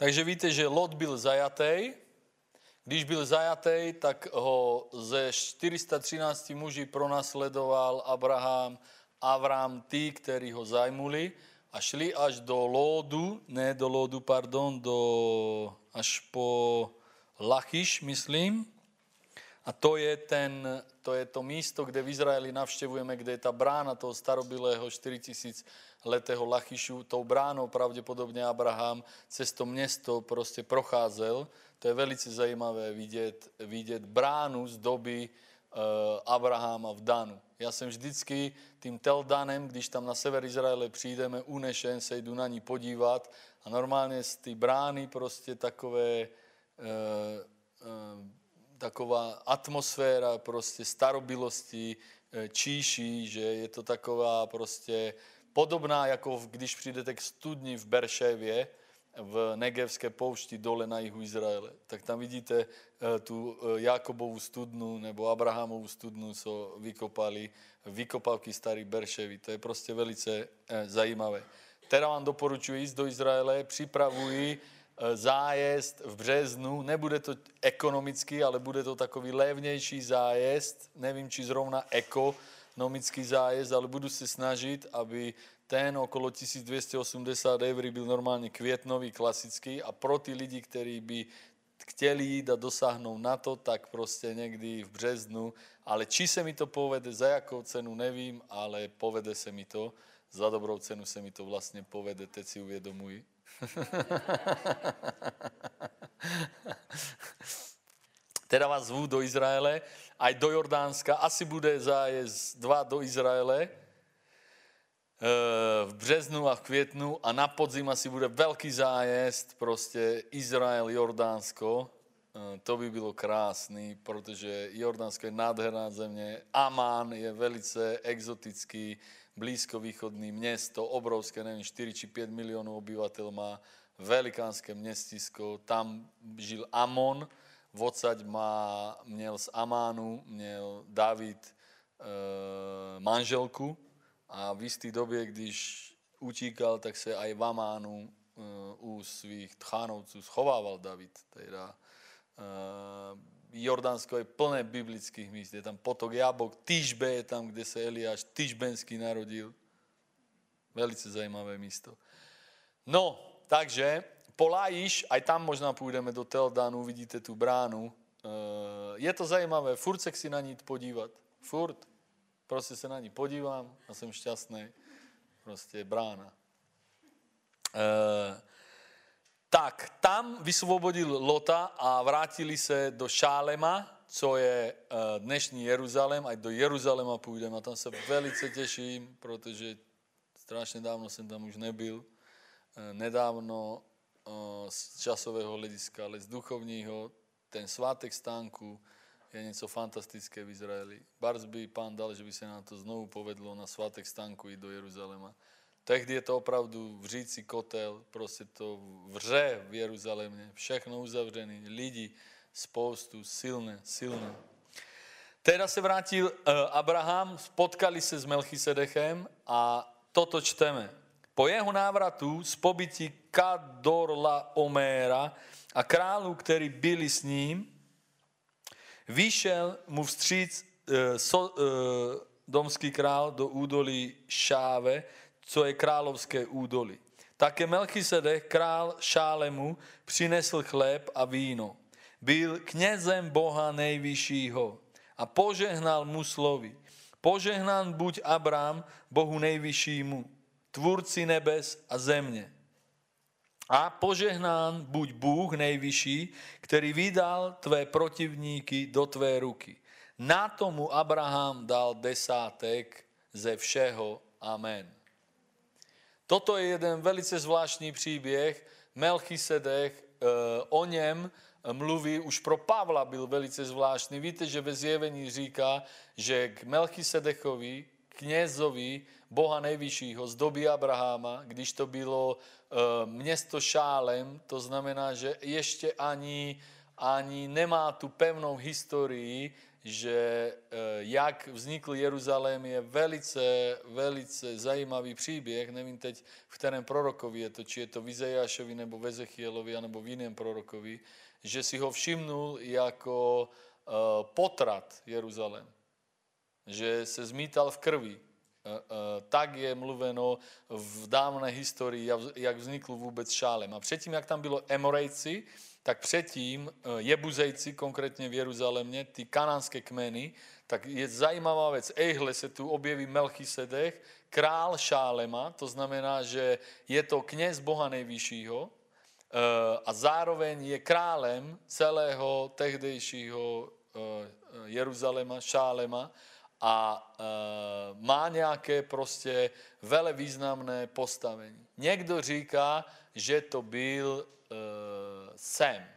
Takže víte, že Lot byl zajatý. Když byl zajatý, tak ho ze 413 muží pronásledoval Abraham, Avram, tí, ktorí ho zajmuli a šli až do Lódu, ne do Lódu, pardon, do, až po Lachiš, myslím. A to je, ten, to je to místo, kde v Izraeli navštevujeme, kde je ta brána toho starobilého 4000 letého Lachišu. Tou bránou pravděpodobně Abraham cez to město prostě procházel. To je velice zajímavé vidět, vidět bránu z doby uh, Abrahama v Danu. Já jsem vždycky tím Teldanem, když tam na sever Izraele přijdeme, unešen, se jdu na ní podívat a normálně z té brány prostě takové uh, uh, taková atmosféra prostě starobilosti, číší, že je to taková prostě podobná, jako když přijdete k studni v Berševě, v Negevské poušti dole na jihu Izraele. Tak tam vidíte tu Jakobovu studnu nebo Abrahamovu studnu, co vykopali, vykopavky starý Berševy. To je prostě velice zajímavé. Teda vám doporučuji jít do Izraele, připravuji zájezd v březnu. Nebude to ekonomický, ale bude to takový levnější zájezd. Nevím, či zrovna ekonomický zájezd, ale budu se snažit, aby ten okolo 1280 eur byl normálně květnový, klasický a pro ty lidi, kteří by chtěli jít a dosáhnout na to, tak prostě někdy v březnu. Ale či se mi to povede, za jakou cenu, nevím, ale povede se mi to. Za dobrou cenu se mi to vlastně povede, teď si uvědomuji. teda vás zvu do Izraele, aj do Jordánska. Asi bude zájezd dva do Izraele v březnu a v květnu a na podzim asi bude velký zájezd, prostě Izrael, Jordánsko. Eh, to by bylo krásný, protože Jordánsko je nádherná země. Amán je velice exotický, blízkovýchodný město, obrovské, nevím, 4 či 5 milionů obyvatel má, velikánské městisko, tam žil Amon, odsaď má, měl z Amánu, měl David e, manželku a v jisté době, když utíkal, tak se aj v Amánu e, u svých tchánovců schovával David. Teda, e, Jordánsko je plné biblických míst. Je tam potok Jabok, Tyžbe je tam, kde se Eliáš Tyžbenský narodil. Velice zajímavé místo. No, takže Polajíš, aj tam možná půjdeme do Teldanu, vidíte tu bránu. Je to zajímavé, furt se chci na ní podívat. Furt. Prostě se na ní podívám a jsem šťastný. Prostě brána. Uh, tak tam vysvobodil Lota a vrátili se do Šálema, co je eh, dnešní Jeruzalém, ať do Jeruzaléma půjdeme a tam se velice těším, protože strašně dávno jsem tam už nebyl. Eh, nedávno z časového hlediska, ale z duchovního, ten svátek stánku je něco fantastické v Izraeli. Barz by pán dal, že by se nám to znovu povedlo na svátek stánku jít do Jeruzaléma. Tehdy je to opravdu vřící kotel, prostě to vře v Jeruzalémě, všechno uzavřené, lidi, spoustu, silné, silné. Teda se vrátil uh, Abraham, spotkali se s Melchisedechem a toto čteme. Po jeho návratu z pobytí Kadorla Oméra a králů, který byli s ním, vyšel mu vstříc uh, so, uh, domský král do údolí Šáve, co je královské údolí. Také Melchisedech, král Šálemu, přinesl chléb a víno. Byl knězem Boha nejvyššího a požehnal mu slovy. Požehnán buď Abrám, Bohu nejvyššímu, tvůrci nebes a země. A požehnán buď Bůh nejvyšší, který vydal tvé protivníky do tvé ruky. Na tomu Abraham dal desátek ze všeho. Amen. Toto je jeden velice zvláštní příběh. Melchisedech eh, o něm mluví, už pro Pavla byl velice zvláštní. Víte, že ve zjevení říká, že k Melchisedechovi, knězovi Boha nejvyššího z doby Abraháma, když to bylo eh, město Šálem, to znamená, že ještě ani, ani nemá tu pevnou historii, že eh, jak vznikl Jeruzalém je velice, velice zajímavý příběh. Nevím teď, v kterém prorokovi je to, či je to v nebo v Ezechielovi, nebo v jiném prorokovi, že si ho všimnul jako uh, potrat Jeruzalém. Že se zmítal v krvi. Uh, uh, tak je mluveno v dávné historii, jak vznikl vůbec Šálem. A předtím, jak tam bylo Emorejci, tak předtím eh, Jebuzejci, konkrétně v Jeruzalémě, ty kanánské kmeny, tak je zajímavá věc. Ejhle se tu objeví Melchisedech, král Šálema, to znamená, že je to kněz Boha nejvyššího eh, a zároveň je králem celého tehdejšího eh, Jeruzaléma, Šálema a má nějaké prostě vele významné postavení. Někdo říká, že to byl Sem.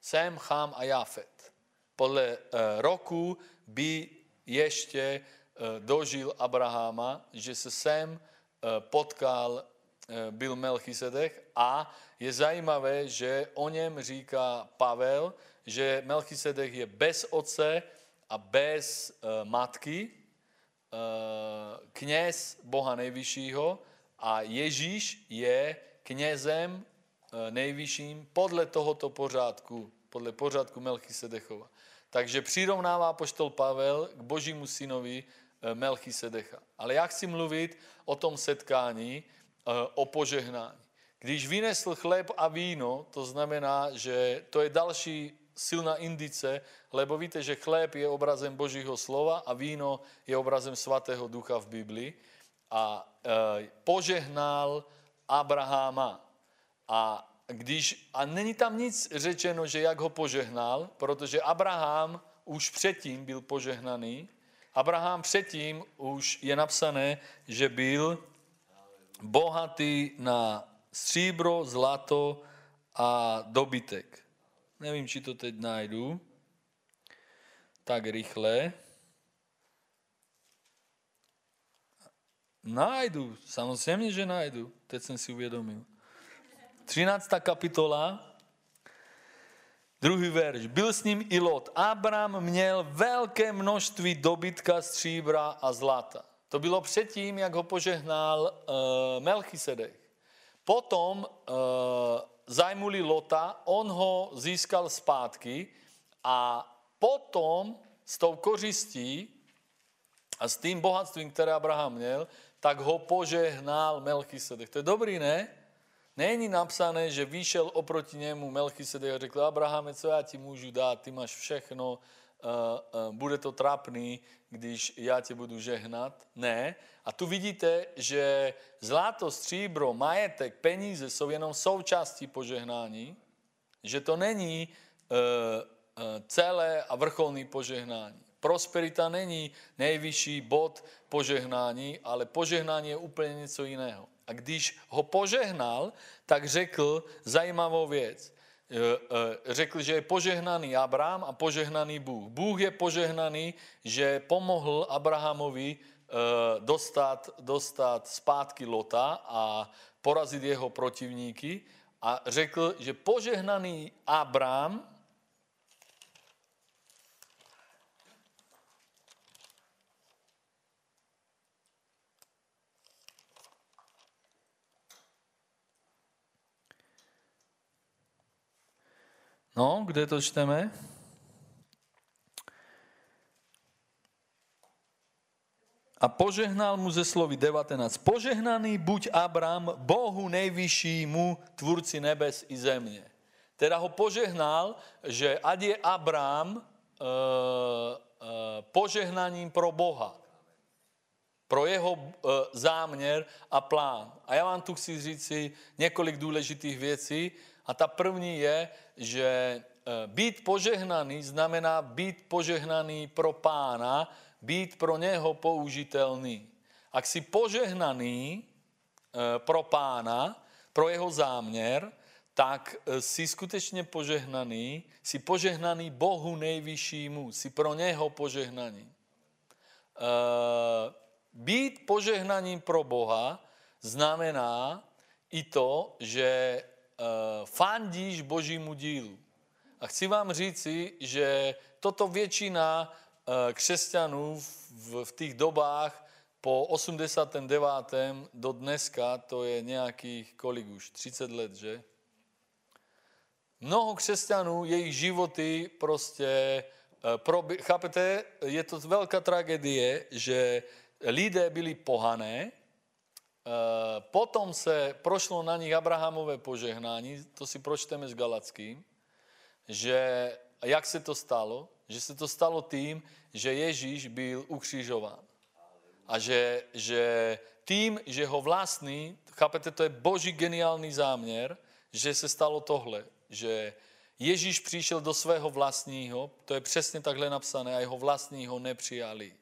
Sem, Chám a Jafet. Podle uh, roku by ještě uh, dožil Abraháma, že se sem uh, potkal byl Melchisedech a je zajímavé, že o něm říká Pavel, že Melchisedech je bez otce a bez uh, matky, uh, kněz Boha nejvyššího a Ježíš je knězem Eh, nejvyšším podle tohoto pořádku, podle pořádku Melchisedechova. Takže přirovnává poštol Pavel k božímu synovi Melchisedecha. Ale já chci mluvit o tom setkání, o požehnání. Když vynesl chléb a víno, to znamená, že to je další silná indice, lebo víte, že chléb je obrazem Božího slova a víno je obrazem svatého ducha v Biblii. A e, požehnal Abraháma. A, když, a není tam nic řečeno, že jak ho požehnal, protože Abraham už předtím byl požehnaný. Abraham předtím už je napsané, že byl bohatý na stříbro, zlato a dobytek. Nevím, či to teď najdu tak rychle. Najdu, samozřejmě, že najdu. Teď jsem si uvědomil. 13. kapitola, druhý verš. Byl s ním i Lot. Abram měl velké množství dobytka, stříbra a zlata. To bylo předtím, jak ho požehnal uh, Melchisedech. Potom uh, zajmuli Lota, on ho získal zpátky a potom s tou kořistí a s tím bohatstvím, které Abraham měl, tak ho požehnal Melchisedech. To je dobrý, ne? Není napsané, že vyšel oproti němu Melchisedek a řekl, Abrahame, co já ti můžu dát, ty máš všechno, bude to trapný, když já tě budu žehnat. Ne. A tu vidíte, že zlato, stříbro, majetek, peníze jsou jenom součástí požehnání, že to není uh, celé a vrcholný požehnání. Prosperita není nejvyšší bod požehnání, ale požehnání je úplně něco jiného. A když ho požehnal, tak řekl zajímavou věc. E, e, řekl, že je požehnaný Abraham a požehnaný Bůh. Bůh je požehnaný, že pomohl Abrahamovi e, dostat, dostat zpátky Lota a porazit jeho protivníky. A řekl, že požehnaný Abraham No, kde to čteme? A požehnal mu ze slovy 19. Požehnaný buď Abram, Bohu nejvyššímu, tvůrci nebes i země. Teda ho požehnal, že ať je Abram e, e, požehnaním pro Boha. Pro jeho e, záměr a plán. A já vám tu chci říct si několik důležitých věcí. A ta první je, že e, být požehnaný znamená být požehnaný pro pána, být pro něho použitelný. Ak si požehnaný e, pro pána, pro jeho záměr, tak e, si skutečně požehnaný, si požehnaný Bohu nejvyššímu, si pro něho požehnaný. Být požehnaním pro Boha znamená i to, že fandíš božímu dílu. A chci vám říci, že toto většina eh, křesťanů v, v těch dobách po 89. do dneska, to je nějakých, kolik už, 30 let, že? Mnoho křesťanů, jejich životy prostě, eh, chápete, je to velká tragédie, že lidé byli pohané, eh, potom se prošlo na nich Abrahamové požehnání, to si pročteme s Galackým, že jak se to stalo? Že se to stalo tím, že Ježíš byl ukřižován. A že, že tím, že ho vlastní, chápete, to je boží geniální záměr, že se stalo tohle, že Ježíš přišel do svého vlastního, to je přesně takhle napsané, a jeho vlastního nepřijali.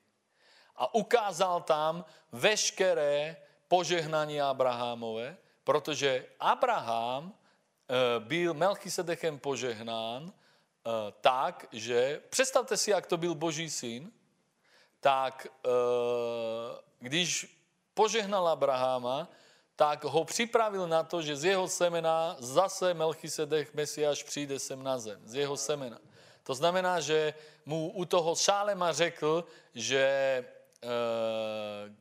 A ukázal tam veškeré požehnání Abrahamové, protože Abraham eh, byl Melchisedechem požehnán eh, tak, že představte si, jak to byl boží syn, tak eh, když požehnal Abrahama, tak ho připravil na to, že z jeho semena zase Melchisedech Mesiáš přijde sem na zem. Z jeho semena. To znamená, že mu u toho Šálema řekl, že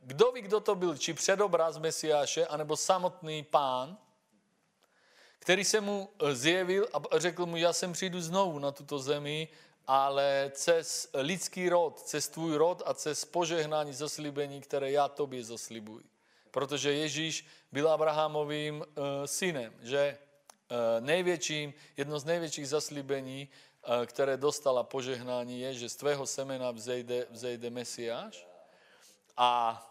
kdo ví, kdo to byl, či předobraz Mesiáše, anebo samotný pán, který se mu zjevil a řekl mu, já sem přijdu znovu na tuto zemi, ale cez lidský rod, cez tvůj rod a cez požehnání zaslíbení, které já tobě zaslibuji protože Ježíš byl Abrahamovým uh, synem, že největším, jedno z největších zaslíbení, které dostala požehnání, je, že z tvého semena vzejde, vzejde Mesiáš. A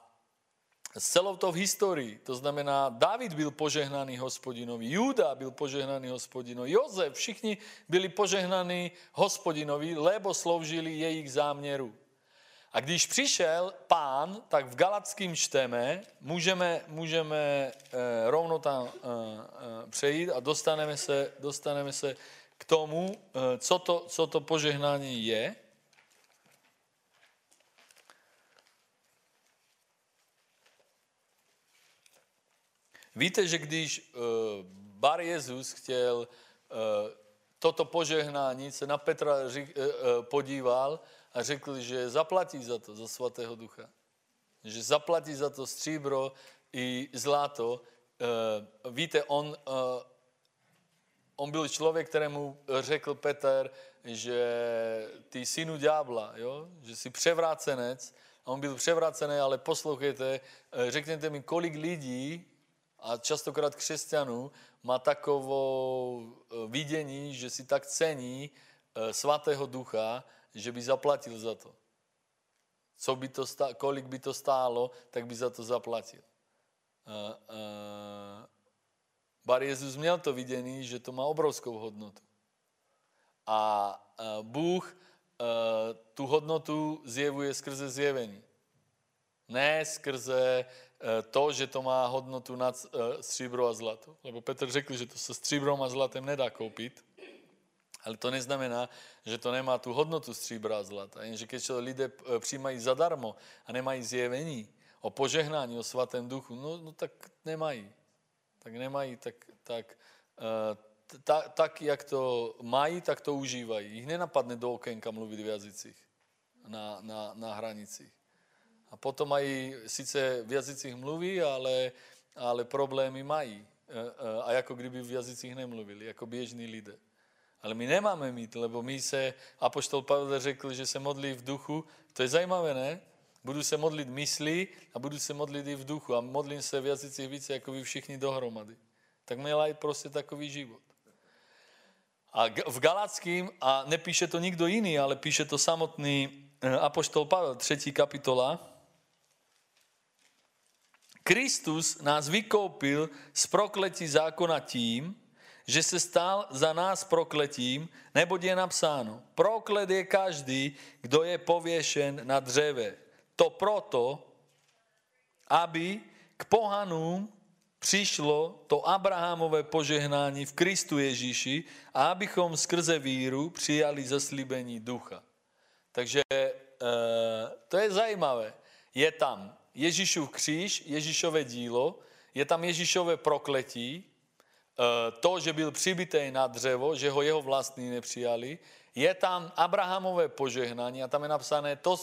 s celou to v historii, to znamená, David byl požehnaný hospodinovi, Juda byl požehnaný hospodinovi, Jozef, všichni byli požehnaní hospodinovi, lebo sloužili jejich záměru. A když přišel pán, tak v Galackým čteme, můžeme, můžeme e, rovno tam e, e, přejít a dostaneme se, dostaneme se k tomu, co, to, co to požehnání je. Víte, že když e, Bar Jezus chtěl e, toto požehnání, se na Petra ři, e, e, podíval, a řekl, že zaplatí za to, za svatého ducha. Že zaplatí za to stříbro i zlato. Víte, on, on byl člověk, kterému řekl Petr, že ty synu ďábla, jo? že jsi převrácenec. A on byl převrácený, ale poslouchejte, řekněte mi, kolik lidí, a častokrát křesťanů, má takovou vidění, že si tak cení svatého ducha, že by zaplatil za to. Co by to stálo, kolik by to stálo, tak by za to zaplatil. Uh, Bar Jezus měl to vidění, že to má obrovskou hodnotu. A Bůh tu hodnotu zjevuje skrze zjevení. Ne skrze to, že to má hodnotu nad uh, stříbro a zlato. Lebo Petr řekl, že to se stříbrom a zlatem nedá koupit. Ale to neznamená, že to nemá tu hodnotu stříbra a zlata. Jenže když lidé eh, přijímají zadarmo a nemají zjevení o požehnání, o svatém duchu, no, no tak nemají. Tak nemají, tak, tak, uh, ta, tak, jak to mají, tak to užívají. Jich nenapadne do okénka mluvit v jazycích na, na, na hranicích. A potom mají, sice v jazycích mluví, ale, ale problémy mají. Eh, a jako kdyby v jazycích nemluvili, jako běžní lidé. Ale my nemáme mít, lebo my se, apoštol Pavel řekl, že se modlí v duchu. To je zajímavé, ne? Budu se modlit myslí a budu se modlit i v duchu. A modlím se v jazycích více, jako vy všichni dohromady. Tak měla i prostě takový život. A v Galackým, a nepíše to nikdo jiný, ale píše to samotný eh, apoštol Pavel, třetí kapitola, Kristus nás vykoupil z prokletí zákona tím, že se stal za nás prokletím, neboť je napsáno, proklet je každý, kdo je pověšen na dřeve. To proto, aby k pohanům přišlo to Abrahamové požehnání v Kristu Ježíši a abychom skrze víru přijali zaslíbení ducha. Takže e, to je zajímavé. Je tam Ježíšův kříž, Ježíšové dílo, je tam Ježíšové prokletí, to, že byl přibitý na dřevo, že ho jeho vlastní nepřijali. Je tam Abrahamové požehnání a tam je napsané, to,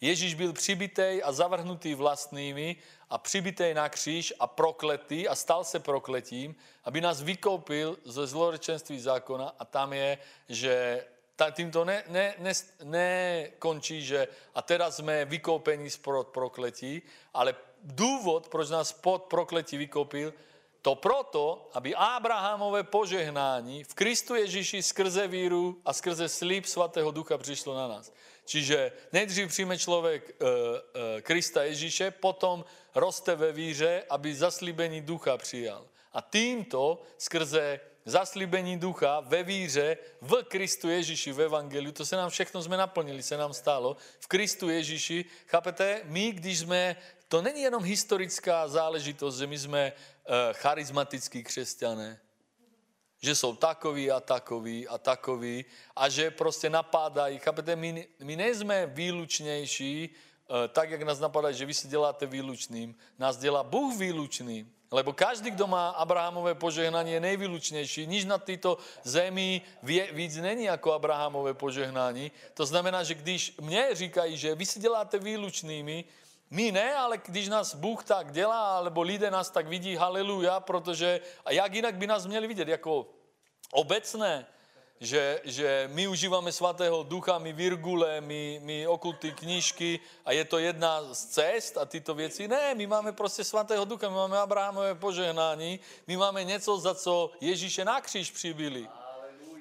Ježíš byl přibitý a zavrhnutý vlastními a přibitý na kříž a prokletý a stal se prokletím, aby nás vykoupil ze zlorečenství zákona a tam je, že tím to ne, ne, ne, nekončí, že a teraz jsme vykoupeni spod prokletí, ale důvod, proč nás pod prokletí vykoupil, to proto, aby Abrahamové požehnání v Kristu Ježíši skrze víru a skrze slib svatého ducha přišlo na nás. Čiže nejdřív přijme člověk e, e, Krista Ježíše, potom roste ve víře, aby zaslíbení ducha přijal. A tímto skrze zaslíbení ducha ve víře v Kristu Ježíši, v Evangeliu, to se nám všechno jsme naplnili, se nám stalo. V Kristu Ježíši, chápete, my, když jsme, to není jenom historická záležitost, že my jsme uh, charismatický křesťané, že jsou takový a takový a takový a že prostě napádají. Chápete, my, my nejsme výlučnější, uh, tak, jak nás napadají, že vy si děláte výlučným. Nás dělá Bůh výlučným. Lebo každý, kdo má Abrahamové požehnání, je nejvylučnější. Nič na této zemi víc není jako Abrahamové požehnání. To znamená, že když mě říkají, že vy si děláte výlučnými, my ne, ale když nás Bůh tak dělá, alebo lidé nás tak vidí, haleluja, protože a jak jinak by nás měli vidět, jako obecné, že, že my užíváme svatého ducha, my virgule, my, my okulty knížky a je to jedna z cest a tyto věci. Ne, my máme prostě svatého ducha, my máme Abrahamové požehnání, my máme něco, za co Ježíše na kříž přibili.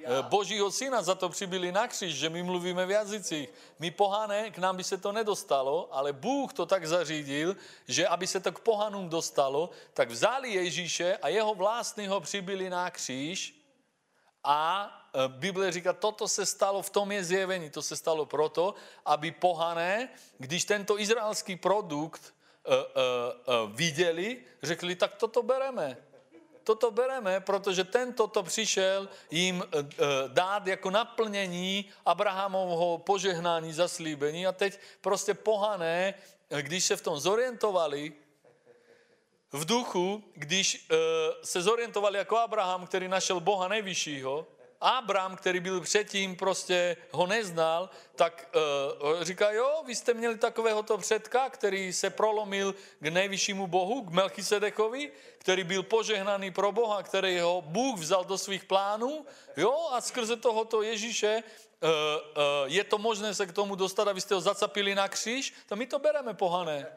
Eh, Božího syna za to přibili na kříž, že my mluvíme v jazycích. My pohané, k nám by se to nedostalo, ale Bůh to tak zařídil, že aby se to k pohanům dostalo, tak vzali Ježíše a jeho vlastního přibili na kříž a Bible říká, toto se stalo, v tom je zjevení, to se stalo proto, aby pohané, když tento izraelský produkt uh, uh, uh, viděli, řekli, tak toto bereme. Toto bereme, protože tento to přišel jim dát jako naplnění Abrahamovho požehnání, zaslíbení a teď prostě pohané, když se v tom zorientovali, v duchu, když se zorientovali jako Abraham, který našel Boha nejvyššího, Abraham, který byl předtím, prostě ho neznal, tak uh, říká, jo, vy jste měli takovéhoto předka, který se prolomil k nejvyššímu Bohu, k Melchisedekovi, který byl požehnaný pro Boha, který ho Bůh vzal do svých plánů, jo, a skrze tohoto Ježíše uh, uh, je to možné se k tomu dostat, abyste ho zacapili na kříž, to my to bereme pohané.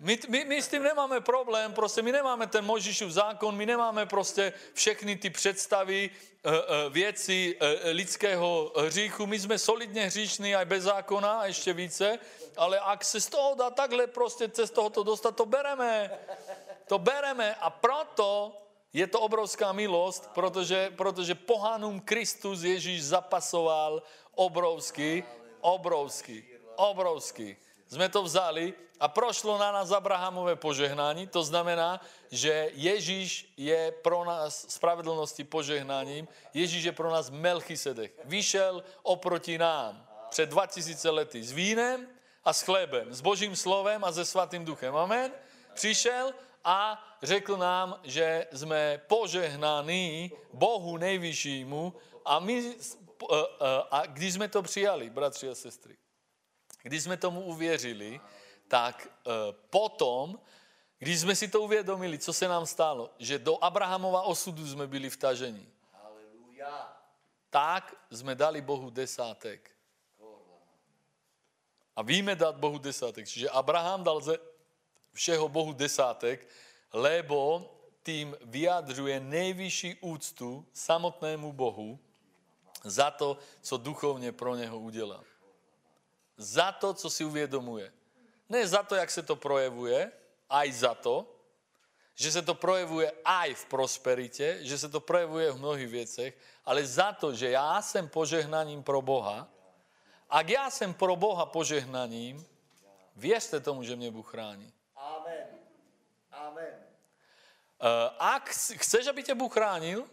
My, my, my s tím nemáme problém, prostě my nemáme ten Možíšův zákon, my nemáme prostě všechny ty představy, eh, eh, věci eh, lidského hříchu. My jsme solidně hříšní aj bez zákona a ještě více, ale ak se z toho dá takhle prostě cez tohoto dostat, to bereme. To bereme a proto je to obrovská milost, protože, protože pohánům Kristus Ježíš zapasoval obrovský, obrovský, obrovský. Jsme to vzali a prošlo na nás Abrahamové požehnání. To znamená, že Ježíš je pro nás spravedlnosti požehnáním. Ježíš je pro nás Melchisedek. Vyšel oproti nám před 2000 lety s vínem a s chlebem, s božím slovem a se svatým duchem. Amen. Přišel a řekl nám, že jsme požehnaní Bohu nejvyššímu a my, a když jsme to přijali, bratři a sestry, když jsme tomu uvěřili, tak e, potom, když jsme si to uvědomili, co se nám stalo, že do Abrahamova osudu jsme byli vtaženi, tak jsme dali Bohu desátek. A víme dát Bohu desátek. Čiže Abraham dal ze všeho Bohu desátek, lebo tím vyjadřuje nejvyšší úctu samotnému Bohu za to, co duchovně pro něho udělal. Za to, co si uvědomuje. Ne za to, jak se to projevuje, aj za to, že se to projevuje aj v prosperitě, že se to projevuje v mnohých věcech, ale za to, že já jsem požehnaním pro Boha, a já jsem pro Boha požehnaním, věřte tomu, že mě Bůh chrání. Amen. Amen. Eh, ak chceš, aby tě Bůh chránil,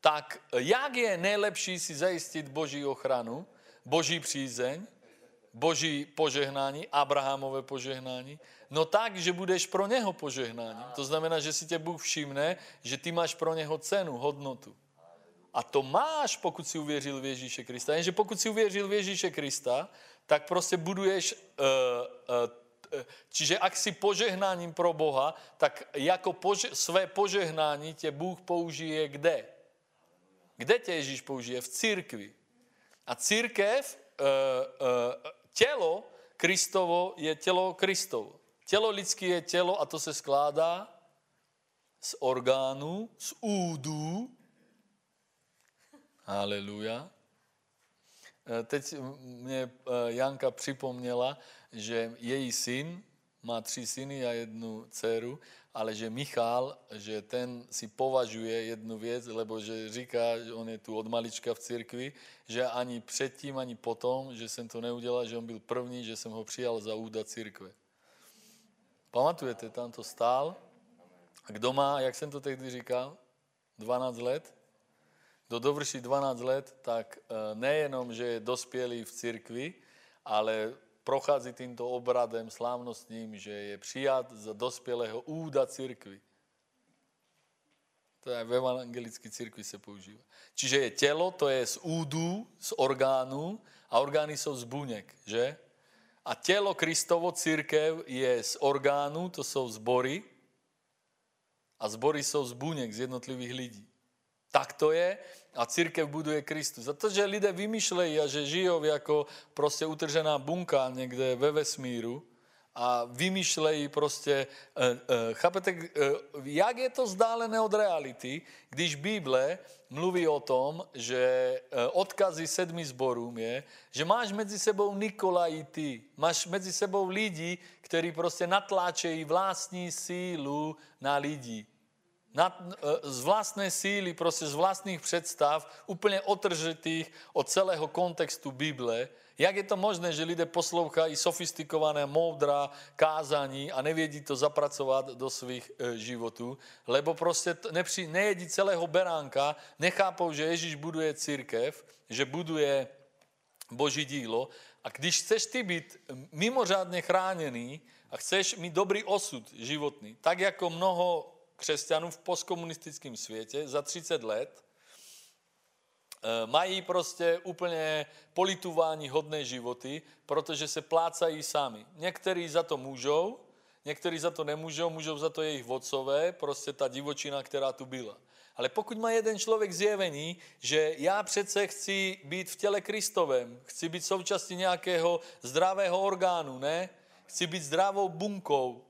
tak jak je nejlepší si zajistit Boží ochranu, Boží přízeň, Boží požehnání, Abrahamové požehnání? No tak, že budeš pro něho požehnání. To znamená, že si tě Bůh všimne, že ty máš pro něho cenu, hodnotu. A to máš, pokud si uvěřil v Ježíše Krista. Jenže pokud si uvěřil v Ježíše Krista, tak prostě buduješ, uh, uh, čiže ak si požehnáním pro Boha, tak jako pože, své požehnání tě Bůh použije kde? Kde tě Ježíš použije? V církvi. A církev, uh, uh, tělo Kristovo je tělo Kristovo. Tělo lidské je tělo a to se skládá z orgánů, z údů. Haleluja. Eh, teď mě eh, Janka připomněla, že její syn má tři syny a jednu dceru, ale že Michal, že ten si považuje jednu věc, lebo že říká, že on je tu od malička v církvi, že ani předtím, ani potom, že jsem to neudělal, že on byl první, že jsem ho přijal za úda církve. Pamatujete, tam to stál. A kdo má, jak jsem to tehdy říkal, 12 let? Kdo dovrší 12 let, tak e, nejenom, že je dospělý v církvi, ale prochází tímto obradem slávnostním, že je přijat za dospělého úda církvi. To je v evangelické církvi se používá. Čiže je tělo, to je z údů, z orgánů a orgány jsou z buněk, že? A tělo Kristovo, církev, je z orgánů, to jsou zbory, a zbory jsou z buněk, z jednotlivých lidí. Tak to je a církev buduje Kristus. A to, že lidé vymýšlejí a že žijou jako prostě utržená bunka někde ve vesmíru a vymýšlejí prostě, uh, uh, chápete, uh, jak je to vzdálené od reality, když Bible mluví o tom, že odkazy sedmi zborům je, že máš mezi sebou Nikolajity, máš mezi sebou lidi, kteří prostě natláčejí vlastní sílu na lidi na, z vlastné síly, prostě z vlastních představ, úplně otržitých od celého kontextu Bible, jak je to možné, že lidé poslouchají sofistikované, moudrá kázání a nevědí to zapracovat do svých e, životů, lebo prostě nepři, nejedí celého beránka, nechápou, že Ježíš buduje církev, že buduje boží dílo. A když chceš ty být mimořádně chráněný a chceš mít dobrý osud životný, tak jako mnoho křesťanů v postkomunistickém světě za 30 let eh, mají prostě úplně politování hodné životy, protože se plácají sami. Někteří za to můžou, někteří za to nemůžou, můžou za to jejich vodcové, prostě ta divočina, která tu byla. Ale pokud má jeden člověk zjevení, že já přece chci být v těle Kristovém, chci být součástí nějakého zdravého orgánu, ne? Chci být zdravou bunkou,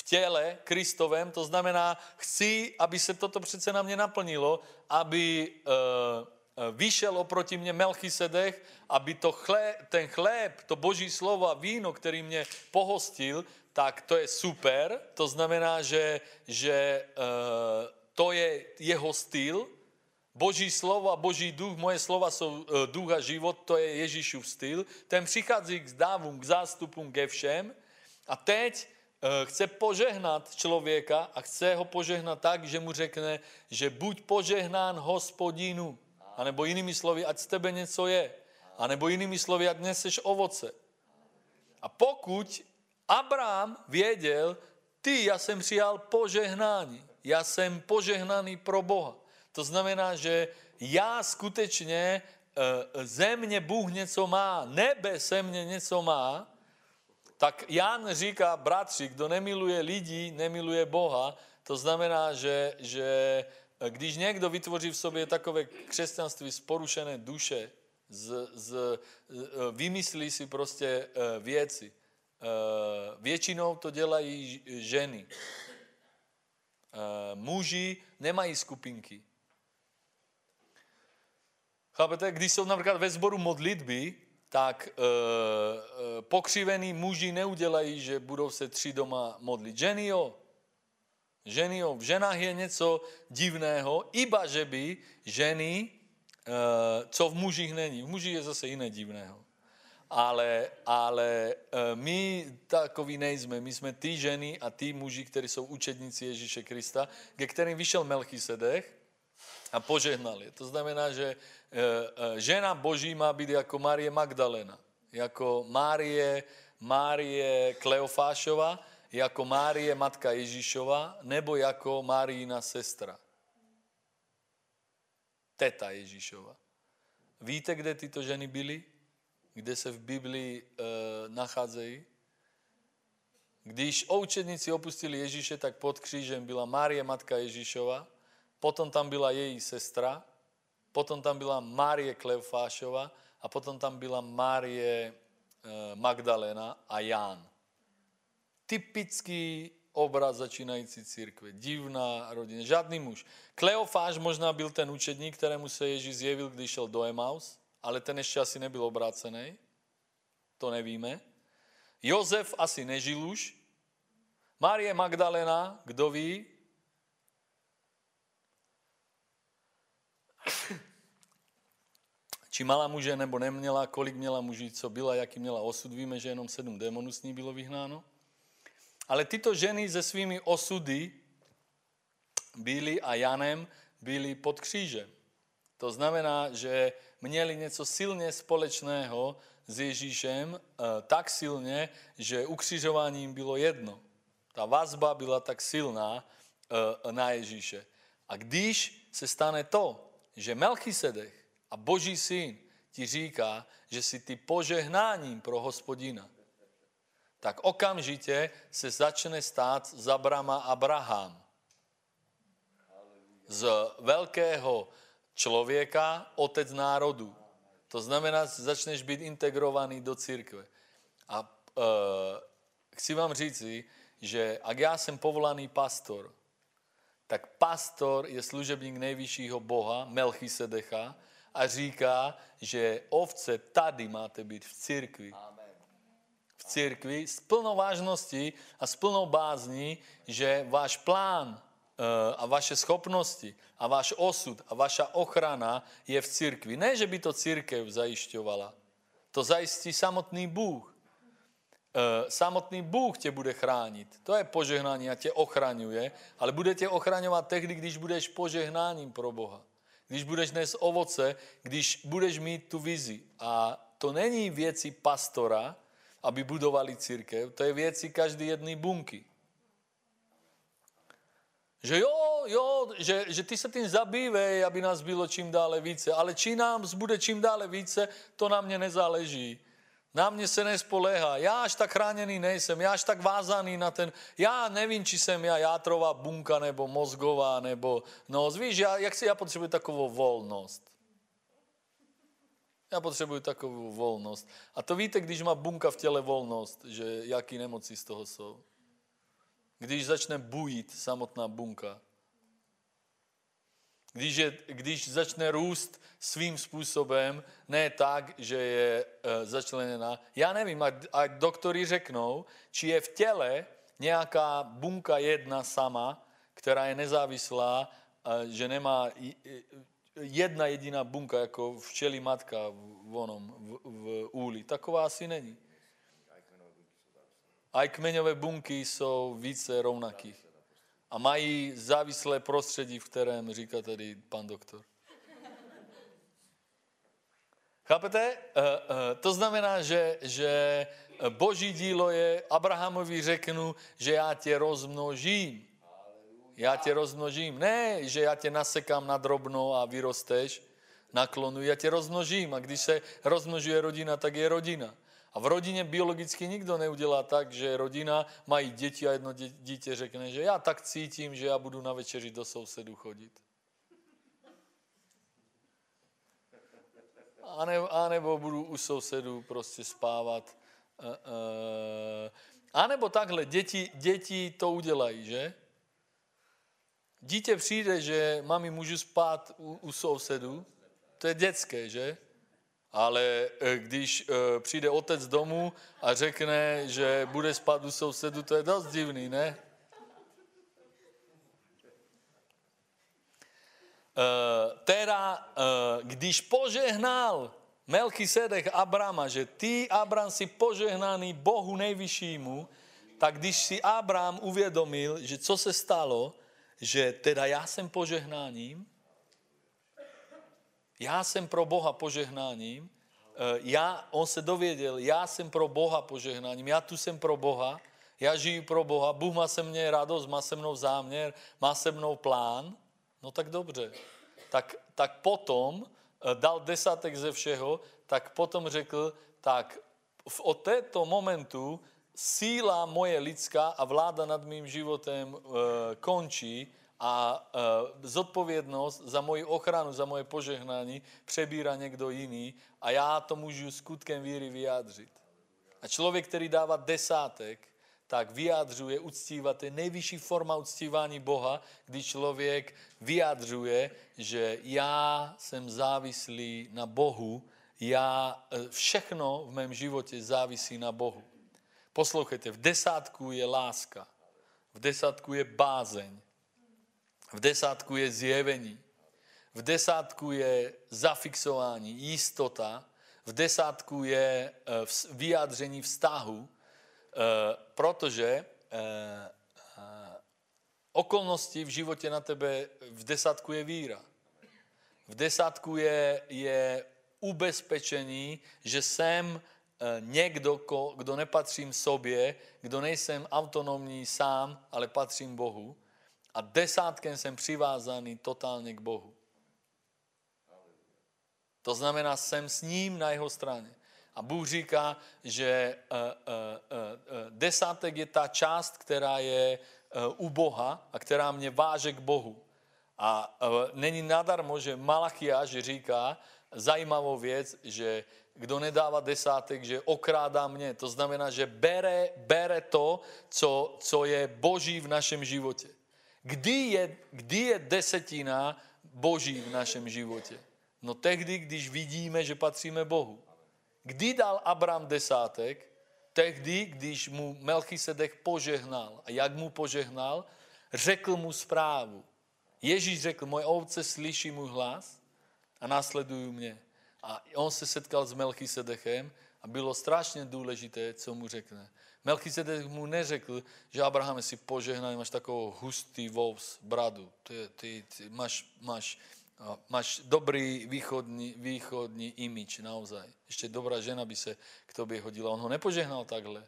v těle Kristovém, to znamená, chci, aby se toto přece na mě naplnilo, aby uh, vyšel oproti mě Melchisedech, aby to chlé, ten chléb, to boží slovo a víno, který mě pohostil, tak to je super. To znamená, že, že uh, to je jeho styl. Boží slovo a boží duch, moje slova jsou duch a život, to je Ježíšův styl. Ten přichází k dávům, k zástupům, ke všem. A teď chce požehnat člověka a chce ho požehnat tak, že mu řekne, že buď požehnán hospodinu, anebo jinými slovy, ať z tebe něco je, anebo jinými slovy, ať neseš ovoce. A pokud Abraham věděl, ty, já jsem přijal požehnání, já jsem požehnaný pro Boha. To znamená, že já skutečně eh, země Bůh něco má, nebe se mně něco má, tak Jan říká, bratři, kdo nemiluje lidi, nemiluje Boha. To znamená, že, že eh, když někdo vytvoří v sobě takové křesťanství z porušené duše, z, z, eh, vymyslí si prostě věci. Většinou to dělají ženy. Muži nemají skupinky. Chápete, když jsou například ve sboru modlitby, tak e, e, pokřivení muži neudělají, že budou se tři doma modlit. Ženy jo. V ženách je něco divného, iba že by ženy, e, co v mužích není. V mužích je zase jiné divného. Ale, ale e, my takový nejsme. My jsme ty ženy a ty muži, kteří jsou učedníci Ježíše Krista, ke kterým vyšel Melchisedech a požehnal je. To znamená, že Eh, eh, žena Boží má být jako Marie Magdalena. jako Márie, Márie Kleofášova, jako Márie matka Ježíšova, nebo jako Márína sestra. Teta Ježíšova. Víte, kde tyto ženy byly? Kde se v Biblii e, nacházejí? Když učedníci opustili Ježíše, tak pod křížem byla Márie, matka Ježíšova, potom tam byla její sestra, potom tam byla Márie Kleofášova a potom tam byla Márie e, Magdalena a Ján. Typický obraz začínající církve. Divná rodina, žádný muž. Kleofáš možná byl ten učedník, kterému se Ježíš zjevil, když šel do Emaus, ale ten ještě asi nebyl obrácený. To nevíme. Jozef asi nežil už. Marie Magdalena, kdo ví? Či mala muže nebo neměla, kolik měla muží, co byla, jaký měla osud. Víme, že jenom sedm démonů s ní bylo vyhnáno. Ale tyto ženy se svými osudy byly a Janem byly pod křížem. To znamená, že měli něco silně společného s Ježíšem, eh, tak silně, že ukřižováním bylo jedno. Ta vazba byla tak silná eh, na Ježíše. A když se stane to, že Melchisedech a Boží syn ti říká, že si ty požehnáním pro hospodina, tak okamžitě se začne stát z Abrama Abraham. Z velkého člověka otec národu. To znamená, že začneš být integrovaný do církve. A e, chci vám říci, že ak já jsem povolaný pastor, tak pastor je služebník nejvyššího Boha, Melchisedecha, a říká, že ovce tady máte být v církvi. V církvi s plnou vážností a s plnou bázní, že váš plán eh, a vaše schopnosti a váš osud a vaša ochrana je v církvi. Ne, že by to církev zajišťovala. To zajistí samotný Bůh. Eh, samotný Bůh tě bude chránit. To je požehnání a tě ochraňuje, ale bude tě ochraňovat tehdy, když budeš požehnáním pro Boha když budeš nést ovoce, když budeš mít tu vizi. A to není věci pastora, aby budovali církev, to je věci každý jedné bunky. Že jo, jo, že, že ty se tím zabývej, aby nás bylo čím dále více, ale či nám bude čím dále více, to na mě nezáleží. Na mě se nespoléhá. Já až tak chráněný nejsem, já až tak vázaný na ten, já nevím, či jsem já játrová bunka, nebo mozgová, nebo, no víš, já, jak si já potřebuji takovou volnost. Já potřebuji takovou volnost. A to víte, když má bunka v těle volnost, že jaký nemoci z toho jsou. Když začne bujit samotná bunka, když, je, když začne růst svým způsobem, ne tak, že je e, začleněná. Já nevím, ať, ať doktory řeknou, či je v těle nějaká bunka jedna sama, která je nezávislá, e, že nemá jedna jediná bunka, jako včelí matka v onom, v, v úli. Taková asi není. Aj kmeňové bunky jsou více rovnakých a mají závislé prostředí, v kterém říká tady pan doktor. Chápete? Uh, uh, to znamená, že, že boží dílo je, Abrahamovi řeknu, že já tě rozmnožím. Já tě rozmnožím. Ne, že já tě nasekám na drobno a vyrosteš, naklonu, já tě rozmnožím. A když se rozmnožuje rodina, tak je rodina. A v rodině biologicky nikdo neudělá tak, že rodina mají děti a jedno dítě řekne, že já tak cítím, že já budu na večeři do sousedu chodit. A nebo, a nebo budu u sousedů prostě spávat. A nebo takhle, děti, děti to udělají, že? Dítě přijde, že mami můžu spát u, u sousedu, to je dětské, že? Ale eh, když eh, přijde otec domů a řekne, že bude spát u sousedu, to je dost divný, ne? Eh, teda, když požehnal Melchisedech Abrama, že ty, Abram, si požehnaný Bohu nejvyššímu, tak když si Abram uvědomil, že co se stalo, že teda já jsem požehnáním, já jsem pro Boha požehnáním, já, on se dověděl, já jsem pro Boha požehnáním, já tu jsem pro Boha, já žiju pro Boha, Bůh má se mně radost, má se mnou záměr, má se mnou plán, no tak dobře. Tak, tak potom eh, dal desátek ze všeho, tak potom řekl, tak v, od této momentu síla moje lidská a vláda nad mým životem e, končí a e, zodpovědnost za moji ochranu, za moje požehnání přebírá někdo jiný a já to můžu skutkem víry vyjádřit. A člověk, který dává desátek, tak vyjádřuje, uctívá, to je nejvyšší forma uctívání Boha, kdy člověk vyjádřuje, že já jsem závislý na Bohu, já, e, všechno v mém životě závisí na Bohu. Poslouchejte, v desátku je láska, v desátku je bázeň, v desátku je zjevení, v desátku je zafixování, jistota, v desátku je e, vyjádření vztahu, e, protože okolnosti v životě na tebe v desátku je víra. V desátku je, je ubezpečení, že jsem eh, někdo, kdo nepatřím sobě, kdo nejsem autonomní sám, ale patřím Bohu. A desátkem jsem přivázaný totálně k Bohu. To znamená, jsem s ním na jeho straně. A Bůh říká, že uh, uh, uh, desátek je ta část, která je u Boha a která mě váže k Bohu. A není nadarmo, že Malachiáš říká, zajímavou věc, že kdo nedává desátek, že okrádá mě. To znamená, že bere, bere to, co, co je boží v našem životě. Kdy je, kdy je desetina boží v našem životě? No tehdy, když vidíme, že patříme Bohu. Kdy dal Abraham desátek? Tehdy, když mu Melchisedek požehnal. A jak mu požehnal? Řekl mu zprávu. Ježíš řekl, moje ovce slyší můj hlas a následují mě. A on se setkal s Melchisedechem a bylo strašně důležité, co mu řekne. Melchisedech mu neřekl, že Abraham si požehnaný, máš takovou hustý vous, bradu. Ty, ty, ty máš, máš, máš dobrý východní, východní imič, naozaj. Ještě dobrá žena by se k tobě hodila. On ho nepožehnal takhle.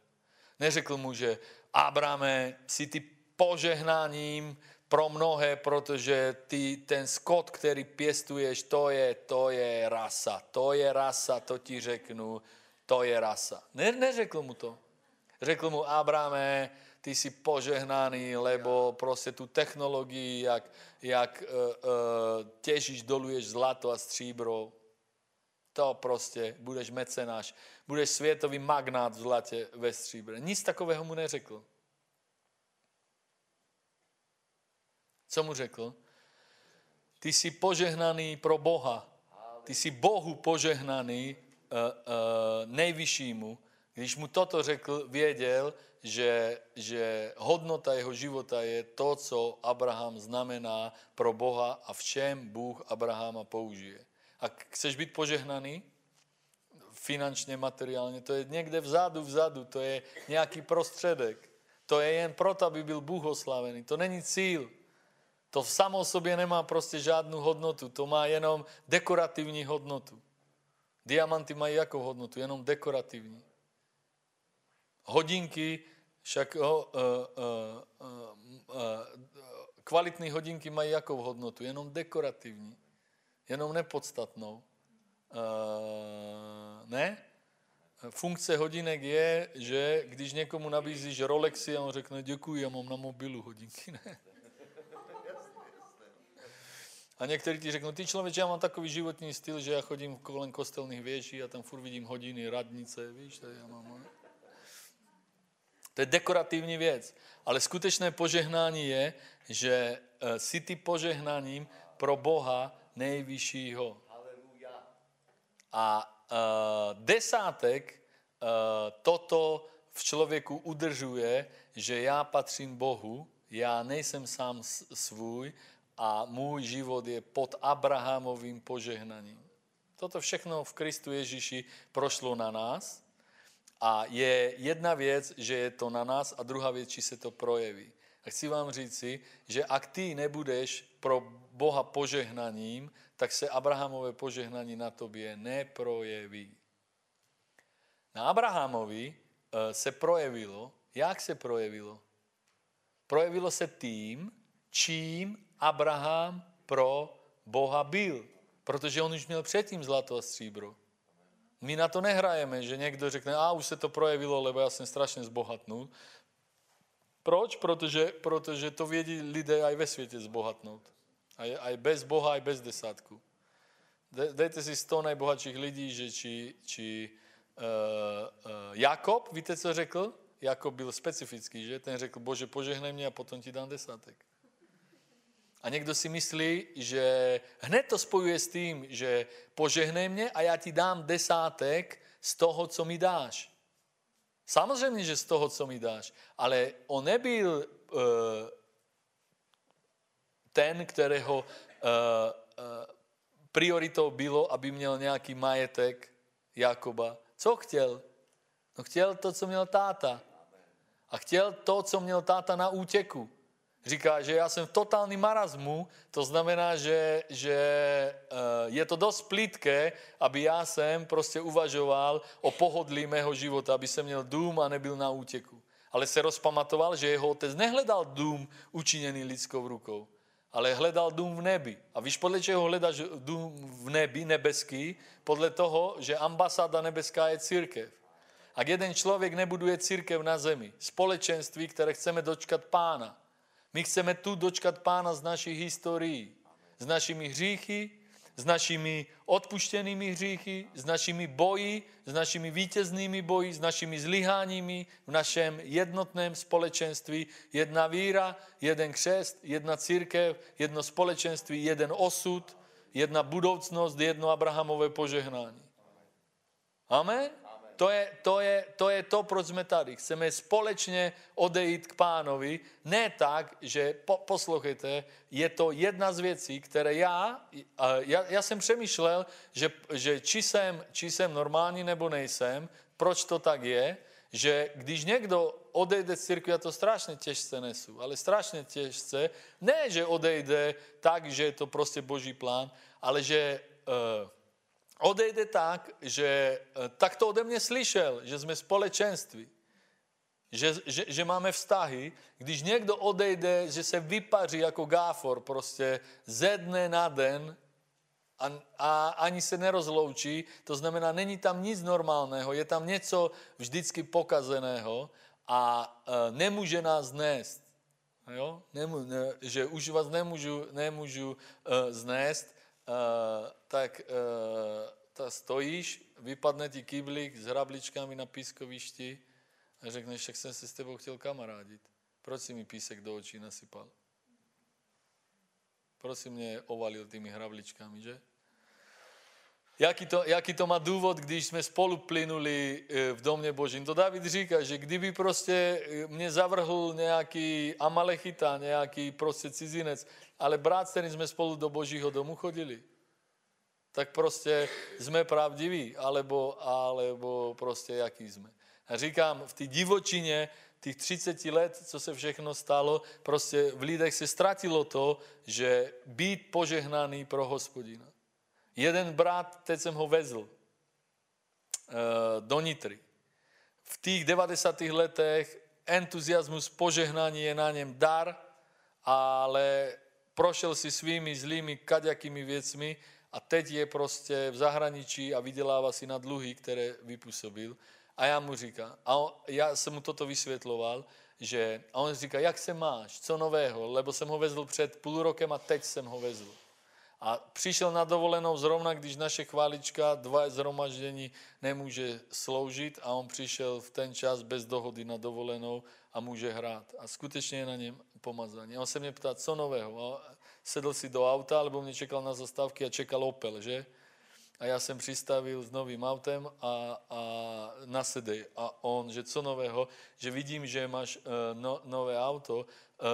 Neřekl mu, že Abrahame, si ty požehnáním pro mnohé, protože ty, ten skot, který pěstuješ, to je, to je rasa. To je rasa, to ti řeknu, to je rasa. Ne, neřekl mu to. Řekl mu, Abrame, ty jsi požehnaný, lebo prostě tu technologii, jak, jak uh, uh, těžíš, doluješ zlato a stříbro, to prostě, budeš mecenáš, budeš světový magnát v zlatě ve stříbře. Nic takového mu neřekl. Co mu řekl? Ty jsi požehnaný pro Boha. Ty jsi Bohu požehnaný uh, uh, nejvyššímu. Když mu toto řekl, věděl, že, že hodnota jeho života je to, co Abraham znamená pro Boha a v čem Bůh Abrahama použije. A chceš být požehnaný? Finančně, materiálně, to je někde vzadu, vzadu, to je nějaký prostředek. To je jen proto, aby byl Bůh oslavený. To není cíl. To v samo sobě nemá prostě žádnou hodnotu, to má jenom dekorativní hodnotu. Diamanty mají jakou hodnotu? Jenom dekorativní. Hodinky, však uh, uh, uh, uh, kvalitní hodinky mají jakou hodnotu? Jenom dekorativní. Jenom nepodstatnou. Ne? Funkce hodinek je, že když někomu nabízíš Rolexy a on řekne děkuji, já mám na mobilu hodinky. Ne? A někteří ti řeknou, ty člověče, já mám takový životní styl, že já chodím kolem kostelných věží a tam furt vidím hodiny, radnice, víš, to já mám. To je dekorativní věc. Ale skutečné požehnání je, že jsi ty požehnáním pro Boha nejvyššího. A uh, desátek uh, toto v člověku udržuje, že já patřím Bohu, já nejsem sám svůj, a můj život je pod Abrahamovým požehnaním. Toto všechno v Kristu Ježíši prošlo na nás a je jedna věc, že je to na nás a druhá věc, či se to projeví. A chci vám říci, že ak ty nebudeš pro Boha požehnaním, tak se Abrahamové požehnání na tobě neprojeví. Na Abrahamovi eh, se projevilo, jak se projevilo? Projevilo se tím, čím Abraham pro Boha byl. Protože on už měl předtím zlato a stříbro. My na to nehrajeme, že někdo řekne, a už se to projevilo, lebo já jsem strašně zbohatnul. Proč? Protože, protože to vědí lidé aj ve světě zbohatnout. Aj, aj bez Boha, aj bez desátku. De, dejte si 100 nejbohatších lidí, že či, či uh, uh, Jakob, víte, co řekl? Jakob byl specifický, že? Ten řekl, bože, požehnej mě a potom ti dám desátek. A někdo si myslí, že hned to spojuje s tím, že požehnej mě a já ti dám desátek z toho, co mi dáš. Samozřejmě, že z toho, co mi dáš. Ale on nebyl uh, ten, kterého uh, uh, prioritou bylo, aby měl nějaký majetek Jakoba. Co chtěl? No chtěl to, co měl táta. A chtěl to, co měl táta na útěku. Říká, že já jsem v totální marazmu, to znamená, že, že uh, je to dost plítké, aby já jsem prostě uvažoval o pohodlí mého života, aby jsem měl dům a nebyl na útěku. Ale se rozpamatoval, že jeho otec nehledal dům učiněný lidskou rukou, ale hledal dům v nebi. A víš, podle čeho hledáš dům v nebi, nebeský? Podle toho, že ambasáda nebeská je církev. Ak jeden člověk nebuduje církev na zemi, společenství, které chceme dočkat pána, my chceme tu dočkat pána z našich historií, s našimi hříchy, s našimi odpuštěnými hříchy, s našimi boji, s našimi vítěznými boji, s našimi zlyháními v našem jednotném společenství. Jedna víra, jeden křest, jedna církev, jedno společenství, jeden osud, jedna budoucnost, jedno Abrahamové požehnání. Amen? To je, to, je, to je to, proč jsme tady. Chceme společně odejít k pánovi. Ne tak, že, po, poslouchejte, je to jedna z věcí, které já, já, já jsem přemýšlel, že, že či, jsem, či jsem normální nebo nejsem, proč to tak je, že když někdo odejde z církve, já to strašně těžce nesu, ale strašně těžce, ne, že odejde tak, že je to prostě boží plán, ale že uh, odejde tak, že eh, tak to ode mě slyšel, že jsme společenství, že, že, že máme vztahy. Když někdo odejde, že se vypaří jako gáfor prostě ze dne na den a, a ani se nerozloučí, to znamená, není tam nic normálného, je tam něco vždycky pokazeného a uh, nemůže nás nést. Jo? Nemů, ne, že už vás nemůžu, nemůžu uh, znést, tak uh, ta stojíš, vypadne ti kyblík s hrabličkami na pískovišti a řekneš, že jsem se s tebou chtěl kamarádit. Proč si mi písek do očí nasypal? Proč si mě ovalil tými hrabličkami, že? Jaký to, jaký to má důvod, když jsme spolu plynuli e, v domě Božím? To David říká, že kdyby prostě e, mě zavrhl nějaký Amalechita, nějaký prostě cizinec, ale brat, který jsme spolu do Božího domu chodili, tak prostě jsme pravdiví, alebo, alebo prostě jaký jsme. A říkám, v té divočině těch 30 let, co se všechno stalo, prostě v lidech se ztratilo to, že být požehnaný pro hospodina. Jeden brat, teď jsem ho vezl eh, do Nitry. V těch 90. letech entuziasmus požehnání je na něm dar, ale prošel si svými zlými kaďakými věcmi a teď je prostě v zahraničí a vydělává si na dluhy, které vypůsobil. A já mu říkám, a on, já jsem mu toto vysvětloval, že, a on říká, jak se máš, co nového, lebo jsem ho vezl před půl rokem a teď jsem ho vezl. A přišel na dovolenou zrovna, když naše chválička, dva zhromaždění nemůže sloužit a on přišel v ten čas bez dohody na dovolenou a může hrát. A skutečně je na něm pomazání. On se mě ptá, co nového. A sedl si do auta, alebo mě čekal na zastávky a čekal Opel, že? A já jsem přistavil s novým autem a, a na sedej. A on, že co nového, že vidím, že máš uh, no, nové auto, uh,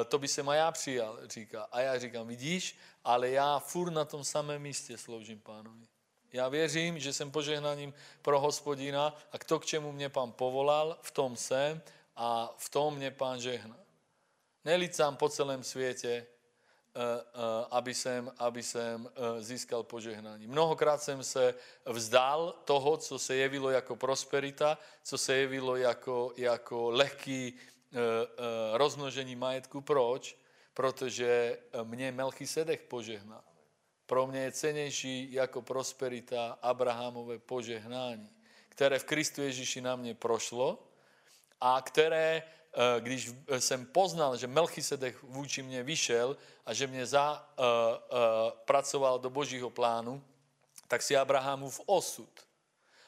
to by se ma já přijal, říká. A já říkám, vidíš, ale já furt na tom samém místě sloužím pánovi. Já věřím, že jsem požehnaním pro hospodina a to, k čemu mě pán povolal, v tom jsem a v tom mě pán žehná. Nelicám po celém světě, aby jsem, aby jsem získal požehnání. Mnohokrát jsem se vzdal toho, co se jevilo jako prosperita, co se jevilo jako, jako lehký rozmnožení majetku. Proč? Protože mě Melchisedech požehnal. Pro mě je cenější jako prosperita Abrahamové požehnání, které v Kristu Ježíši na mě prošlo a které Eh, když eh, jsem poznal, že Melchisedech vůči mě vyšel a že mě zapracoval eh, do božího plánu, tak si Abrahamův osud.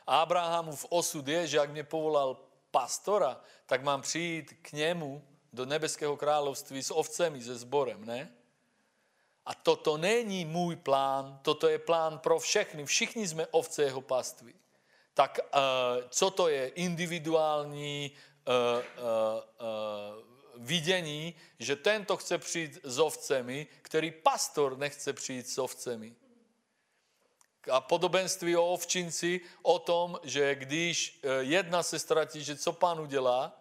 A Abrahamův osud je, že jak mě povolal pastora, tak mám přijít k němu do nebeského království s ovcemi, se sborem, ne? A toto není můj plán, toto je plán pro všechny. Všichni jsme ovce jeho paství. Tak co to je individuální vidění, že tento chce přijít s ovcemi, který pastor nechce přijít s ovcemi. A podobenství o ovčinci o tom, že když jedna se ztratí, že co pán udělá,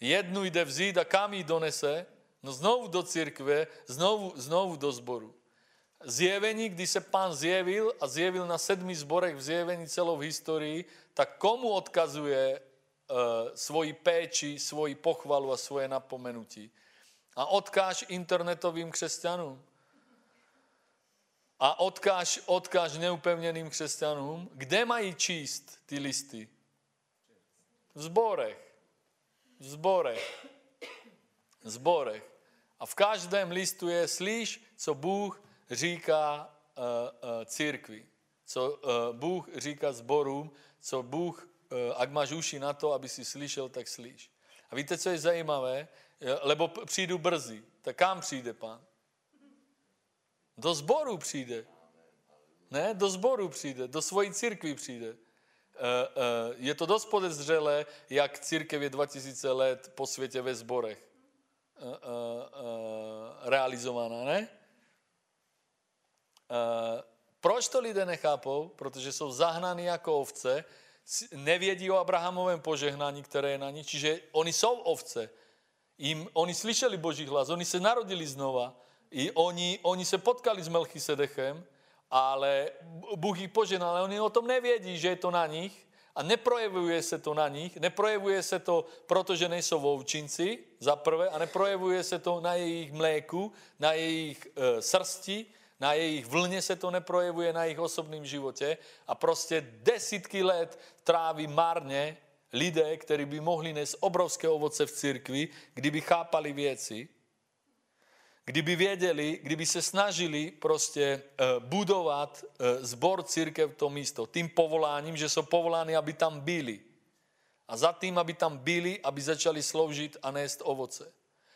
jednu jde vzít a kam ji donese, no znovu do církve, znovu, znovu do zboru. Zjevení, kdy se pán zjevil a zjevil na sedmi zborech v zjevení celou v historii, tak komu odkazuje Eh, svoji péči, svoji pochvalu a svoje napomenutí. A odkáž internetovým křesťanům. A odkáž, odkáž neupevněným křesťanům, kde mají číst ty listy? V zborech. V zborech. V zborech. A v každém listu je, slyš, co Bůh říká uh, uh, církvi. Co uh, Bůh říká zborům, co Bůh Eh, ak máš uši na to, aby si slyšel, tak slyš. A víte, co je zajímavé? Lebo přijdu brzy. Tak kam přijde pán? Do sboru přijde. Ne, do sboru přijde, do svojí církvy přijde. Eh, eh, je to dost podezřelé, jak církev je 2000 let po světě ve zborech realizovaná, ne? Proč to lidé nechápou? Protože jsou zahnaní jako ovce nevědí o Abrahamovém požehnání, které je na nich. Čiže oni jsou ovce. Jim, oni slyšeli Boží hlas, oni se narodili znova. I oni, oni se potkali s Melchisedechem, ale Bůh jich požehnal, ale oni o tom nevědí, že je to na nich a neprojevuje se to na nich, neprojevuje se to, protože nejsou voučinci, za prvé, a neprojevuje se to na jejich mléku, na jejich e, srsti, na jejich vlně se to neprojevuje na jejich osobním životě a prostě desítky let tráví marně lidé, kteří by mohli nést obrovské ovoce v církvi, kdyby chápali věci, kdyby věděli, kdyby se snažili prostě uh, budovat uh, zbor církev to místo, tím povoláním, že jsou povoláni, aby tam byli. A za tím, aby tam byli, aby začali sloužit a nést ovoce.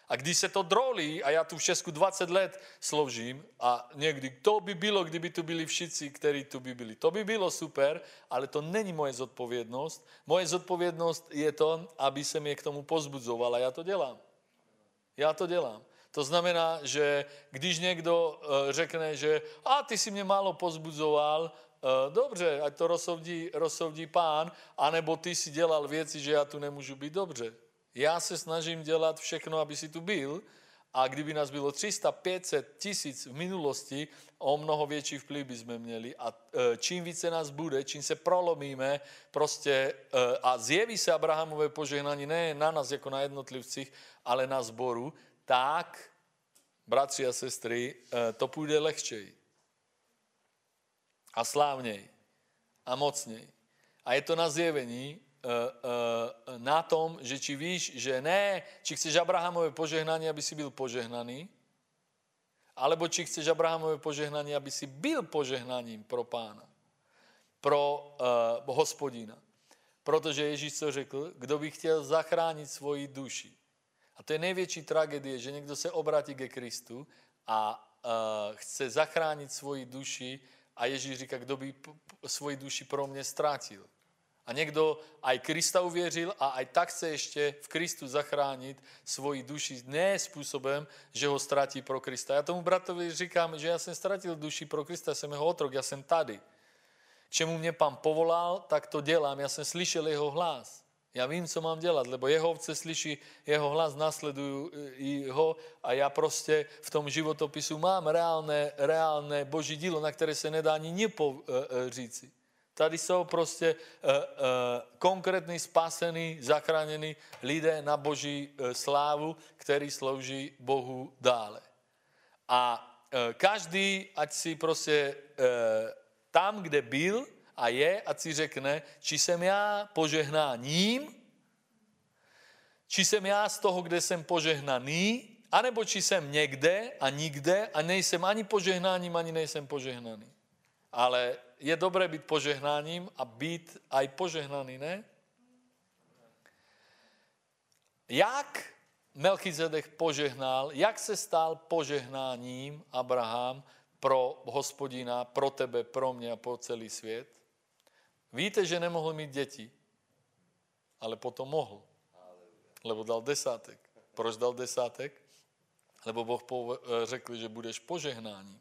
A když se to drolí, a já tu v Česku 20 let sloužím, a někdy to by bylo, kdyby tu byli všichni, kteří tu by byli. To by bylo super, ale to není moje zodpovědnost. Moje zodpovědnost je to, aby se mě k tomu pozbudzoval a já to dělám. Já to dělám. To znamená, že když někdo eh, řekne, že a ty si mě málo pozbudzoval, eh, dobře, ať to rozsoudí, rozsoudí pán, anebo ty si dělal věci, že já tu nemůžu být dobře. Já se snažím dělat všechno, aby si tu byl, a kdyby nás bylo 300, 500, tisíc v minulosti, o mnoho větší vplyv by jsme měli. A e, čím více nás bude, čím se prolomíme prostě e, a zjeví se Abrahamové požehnání ne na nás jako na jednotlivcích, ale na zboru, tak, bratři a sestry, e, to půjde lehčej. A slávněji. A mocněji. A je to na zjevení, na tom, že či víš, že ne, či chceš Abrahamové požehnání, aby si byl požehnaný, alebo či chceš Abrahamové požehnání, aby si byl požehnaním pro pána, pro uh, hospodina. Protože Ježíš co řekl, kdo by chtěl zachránit svoji duši. A to je největší tragédie, že někdo se obratí ke Kristu a uh, chce zachránit svoji duši a Ježíš říká, kdo by svoji duši pro mě ztratil. A někdo aj Krista uvěřil a aj tak chce ještě v Kristu zachránit svoji duši ne způsobem, že ho ztratí pro Krista. Já tomu bratovi říkám, že já jsem ztratil duši pro Krista, jsem jeho otrok, já jsem tady. Čemu mě pan povolal, tak to dělám. Já jsem slyšel jeho hlas. Já vím, co mám dělat, lebo jeho ovce slyší jeho hlas, nasledují ho a já prostě v tom životopisu mám reálné, reálné boží dílo, na které se nedá ani nepo říci. Tady jsou prostě uh, uh, konkrétní, spasený, zachránění lidé na boží uh, slávu, který slouží Bohu dále. A každý, ať si prostě tam, kde byl a je, ať si řekne, či jsem já požehnáním, či jsem já z toho, kde jsem požehnaný, anebo či jsem někde a nikde a nejsem ani požehnáním, ani nejsem požehnaný. Ale je dobré být požehnáním a být aj požehnaný, ne? Jak Melchizedek požehnal, jak se stal požehnáním Abraham pro hospodina, pro tebe, pro mě a pro celý svět? Víte, že nemohl mít děti, ale potom mohl, lebo dal desátek. Proč dal desátek? Lebo Boh řekl, že budeš požehnáním.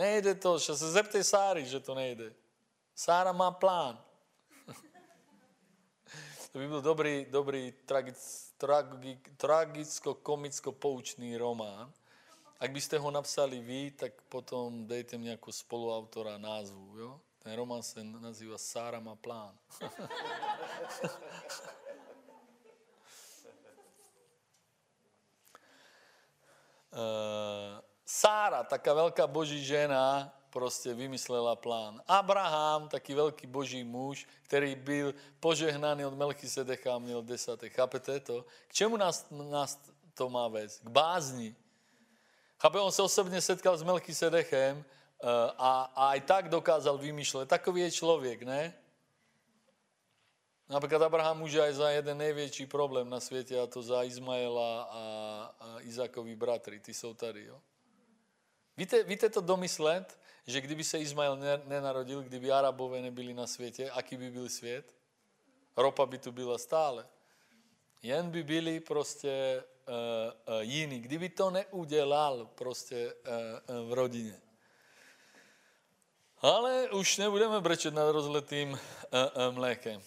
Nejde to, že se zeptej Sáry, že to nejde. Sára má plán. to by byl dobrý, dobrý tragic, tragicko-komicko-poučný román. Ak byste ho napsali vy, tak potom dejte mi jako spoluautora názvu. Jo? Ten román se nazývá Sára má plán. uh, Sára, taká velká boží žena, prostě vymyslela plán. Abraham, taký velký boží muž, který byl požehnaný od Melchisedecha a měl desátek. Chápete to? K čemu nás, nás to má vést? K bázni. Chápe, on se osobně setkal s Melchisedechem eh, a, a i tak dokázal vymýšlet. Takový je člověk, ne? Například Abraham může aj za jeden největší problém na světě, a to za Izmaela a, a Izákovi bratry. Ty jsou tady, jo? Víte, víte to domyslet, že kdyby se Izmael nenarodil, kdyby Arabové nebyli na světě, aký by byl svět? Ropa by tu byla stále. Jen by byli prostě uh, uh, jiní. Kdyby to neudělal prostě uh, uh, v rodině. Ale už nebudeme brečet nad rozletým uh, uh, mlékem.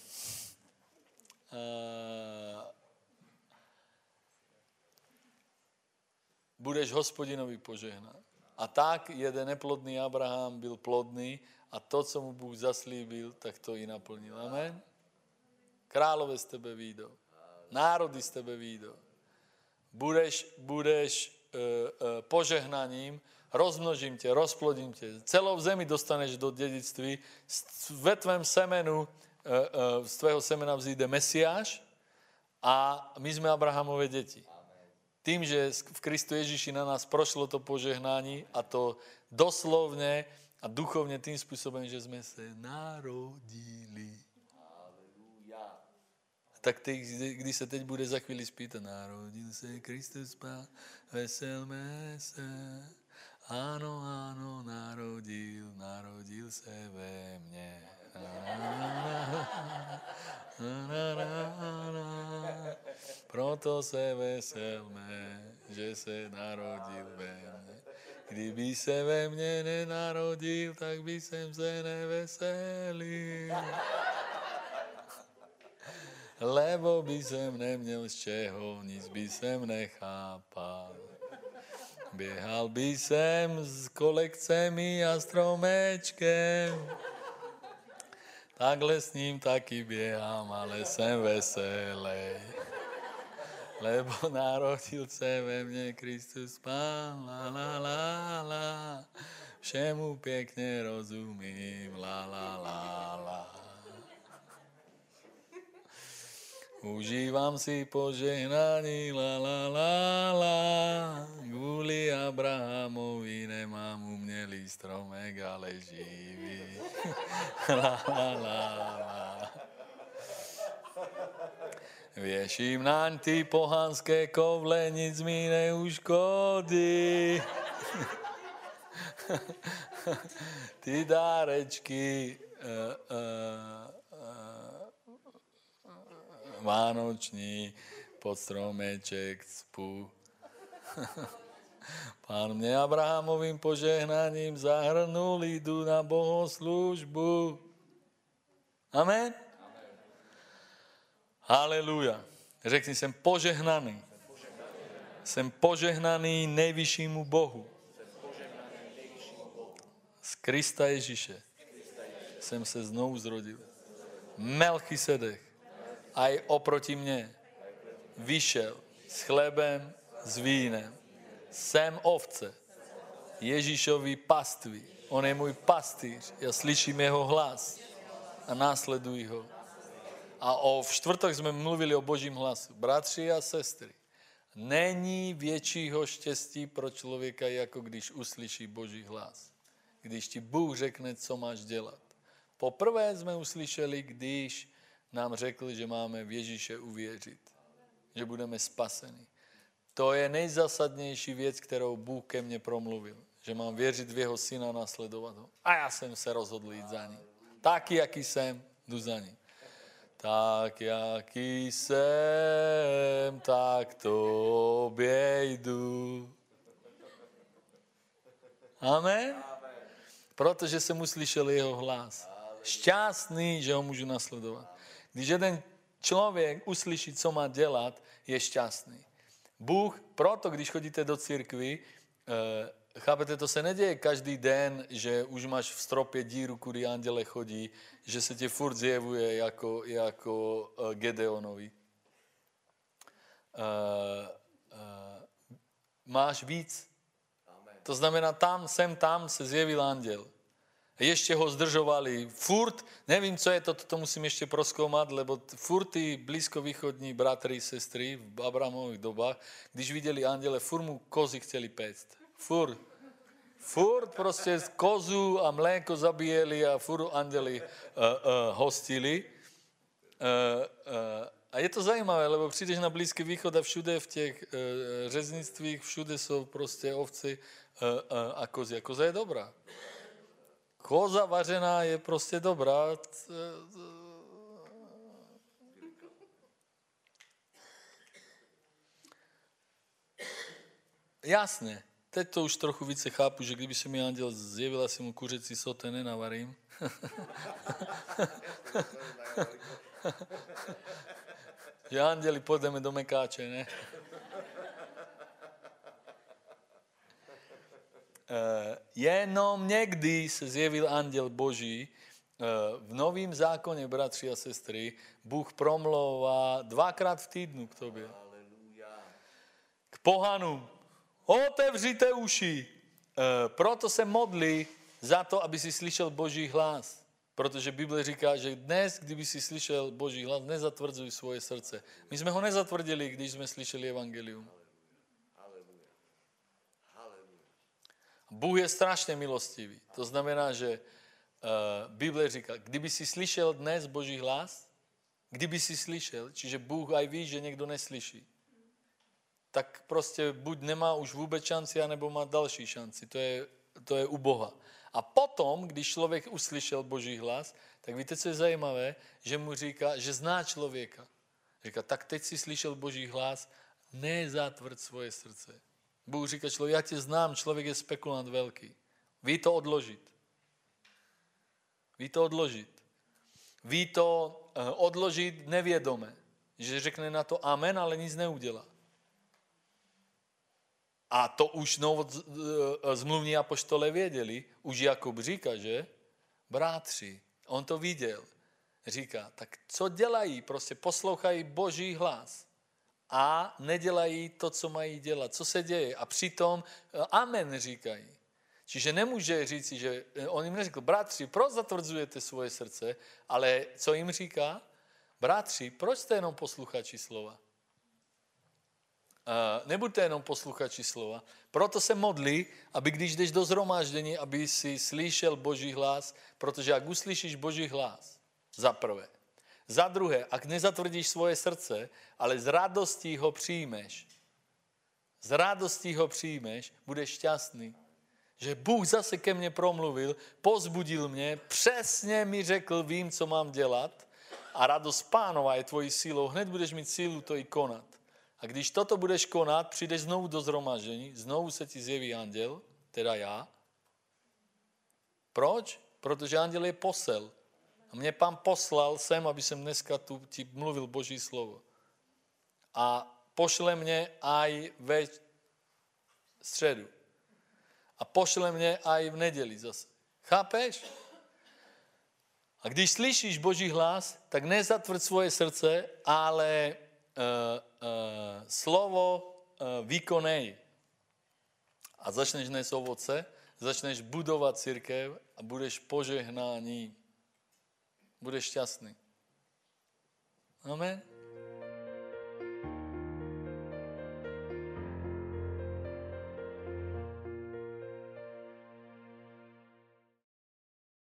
Uh, budeš hospodinovi požehnat. A tak jeden neplodný Abraham byl plodný a to, co mu Bůh zaslíbil, tak to i naplnil. Amen. Králové z tebe výjdou. Národy z tebe výjdou. Budeš, budeš uh, uh, požehnaním, rozmnožím tě, rozplodím tě. Celou zemi dostaneš do dědictví. Ve tvém semenu, uh, uh, z tvého semena vzíde Mesiáš a my jsme Abrahamové děti tým, že v Kristu Ježíši na nás prošlo to požehnání a to doslovně a duchovně tým způsobem, že jsme se narodili. Tak ty, když se teď bude za chvíli spýtat, narodil se Kristus Pán, veselme se. Ano, ano, narodil, narodil se ve mně. Proto se veselme, že se narodil ve mně. Kdyby se ve mně nenarodil, tak by jsem se neveselil. Lebo by jsem neměl z čeho, nic by jsem nechápal. Běhal by jsem s kolekcemi a stromečkem. Takhle s ním taky běhám, ale jsem veselý. Lebo narodil se ve mně Kristus Pán, la la la la. Všemu pěkně rozumím, la la la la. Užívám si požehnání, la la la la. Kvůli Abrahamovi nemám umělý stromek, ale živý. la la la la. Věším naň ty pohanské kovle, nic mi neuškodí. ty dárečky uh, uh, uh, vánoční pod stromeček cpu. Pán mě Abrahamovým požehnaním zahrnul, jdu na bohoslužbu. Amen? Haleluja. Řekni, jsem požehnaný. Jsem požehnaný nejvyššímu Bohu. Z Krista Ježíše jsem se znovu zrodil. Melchisedech, aj oproti mně, vyšel s chlebem, s vínem. Jsem ovce Ježíšovi pastvy. On je můj pastýř. Já slyším jeho hlas a následuji ho. A o, v čtvrtok jsme mluvili o božím hlasu. Bratři a sestry, není většího štěstí pro člověka, jako když uslyší boží hlas. Když ti Bůh řekne, co máš dělat. Poprvé jsme uslyšeli, když nám řekl, že máme v Ježíše uvěřit. Že budeme spaseni. To je nejzásadnější věc, kterou Bůh ke mně promluvil. Že mám věřit v jeho syna a nasledovat ho. A já jsem se rozhodl jít za ním. Taky, jaký jsem, jdu za ním. Tak, jaký jsem, tak to obějdu. Amen? Protože jsem uslyšel jeho hlas. Šťastný, že ho můžu nasledovat. Když jeden člověk uslyší, co má dělat, je šťastný. Bůh, proto když chodíte do církvy, eh, chápete, to se neděje každý den, že už máš v stropě díru, kudy anděle chodí, že se ti furt zjevuje jako, jako uh, Gedeonovi. Uh, máš víc. To znamená, tam, sem, tam se zjevil anděl. Ještě ho zdržovali. Furt, nevím, co je to, to musím ještě proskoumat, lebo furt ty blízkovýchodní bratry, sestry v Abrahamových dobách, když viděli anděle, furt mu kozy chtěli péct. Furt. Furt prostě kozu a mléko zabíjeli a furt anděli uh, uh, hostili. Uh, uh, a je to zajímavé, lebo přijdeš na Blízký východ a všude v těch uh, řeznictvích, všude jsou prostě ovci uh, uh, a kozy. A koza je dobrá. Koza vařená je prostě dobrá. Jasně. Teď to už trochu více chápu, že kdyby se mi anděl zjevil, asi mu kuřecí sote nenavarím. že anděli půjdeme do Mekáče, ne? Jenom někdy se zjevil anděl Boží. Uh, v novém zákoně, bratři a sestry, Bůh promlouvá dvakrát v týdnu k tobě. K pohanům. Otevřite uši. Uh, proto se modlí za to, aby si slyšel Boží hlas. Protože Bible říká, že dnes, kdyby si slyšel Boží hlas, nezatvrzuj svoje srdce. My jsme ho nezatvrdili, když jsme slyšeli evangelium. Bůh je strašně milostivý. To znamená, že uh, Bible říká, kdyby si slyšel dnes Boží hlas, kdyby si slyšel, čiže Bůh aj ví, že někdo neslyší, tak prostě buď nemá už vůbec šanci, anebo má další šanci. To je, to je u Boha. A potom, když člověk uslyšel Boží hlas, tak víte, co je zajímavé? Že mu říká, že zná člověka. Říká, tak teď si slyšel Boží hlas, nezatvrd svoje srdce. Bůh říká člověk, já tě znám, člověk je spekulant velký. Ví to odložit. Ví to odložit. Ví to uh, odložit nevědome. Že řekne na to amen, ale nic neudělá. A to už zmluvní apoštole věděli. Už Jakub říká, že? Brátři, on to viděl. Říká, tak co dělají? Prostě poslouchají boží hlas a nedělají to, co mají dělat. Co se děje? A přitom eh, amen říkají. Čiže nemůže říci, že eh, on jim neřekl, bratři, proč zatvrzujete svoje srdce, ale co jim říká? Bratři, proč jste jenom posluchači slova? Uh, nebuďte jenom posluchači slova. Proto se modlí, aby když jdeš do zhromáždění, aby si slyšel Boží hlas, protože jak uslyšíš Boží hlas, za prvé, Za druhé, ak nezatvrdíš svoje srdce, ale z radostí ho přijmeš, z radostí ho přijmeš, budeš šťastný. Že Bůh zase ke mně promluvil, pozbudil mě, přesně mi řekl, vím, co mám dělat a radost pánova je tvojí sílou. Hned budeš mít sílu to i konat. A když toto budeš konat, přijdeš znovu do zhromaždění, znovu se ti zjeví anděl, teda já. Proč? Protože anděl je posel. A mě pán poslal sem, aby jsem dneska tu ti mluvil Boží slovo. A pošle mě aj ve středu. A pošle mě aj v neděli zase. Chápeš? A když slyšíš Boží hlas, tak nezatvrd svoje srdce, ale uh, uh, slovo uh, vykonej. A začneš nést ovoce, začneš budovat církev a budeš požehnání. Budeš šťastný. Amen.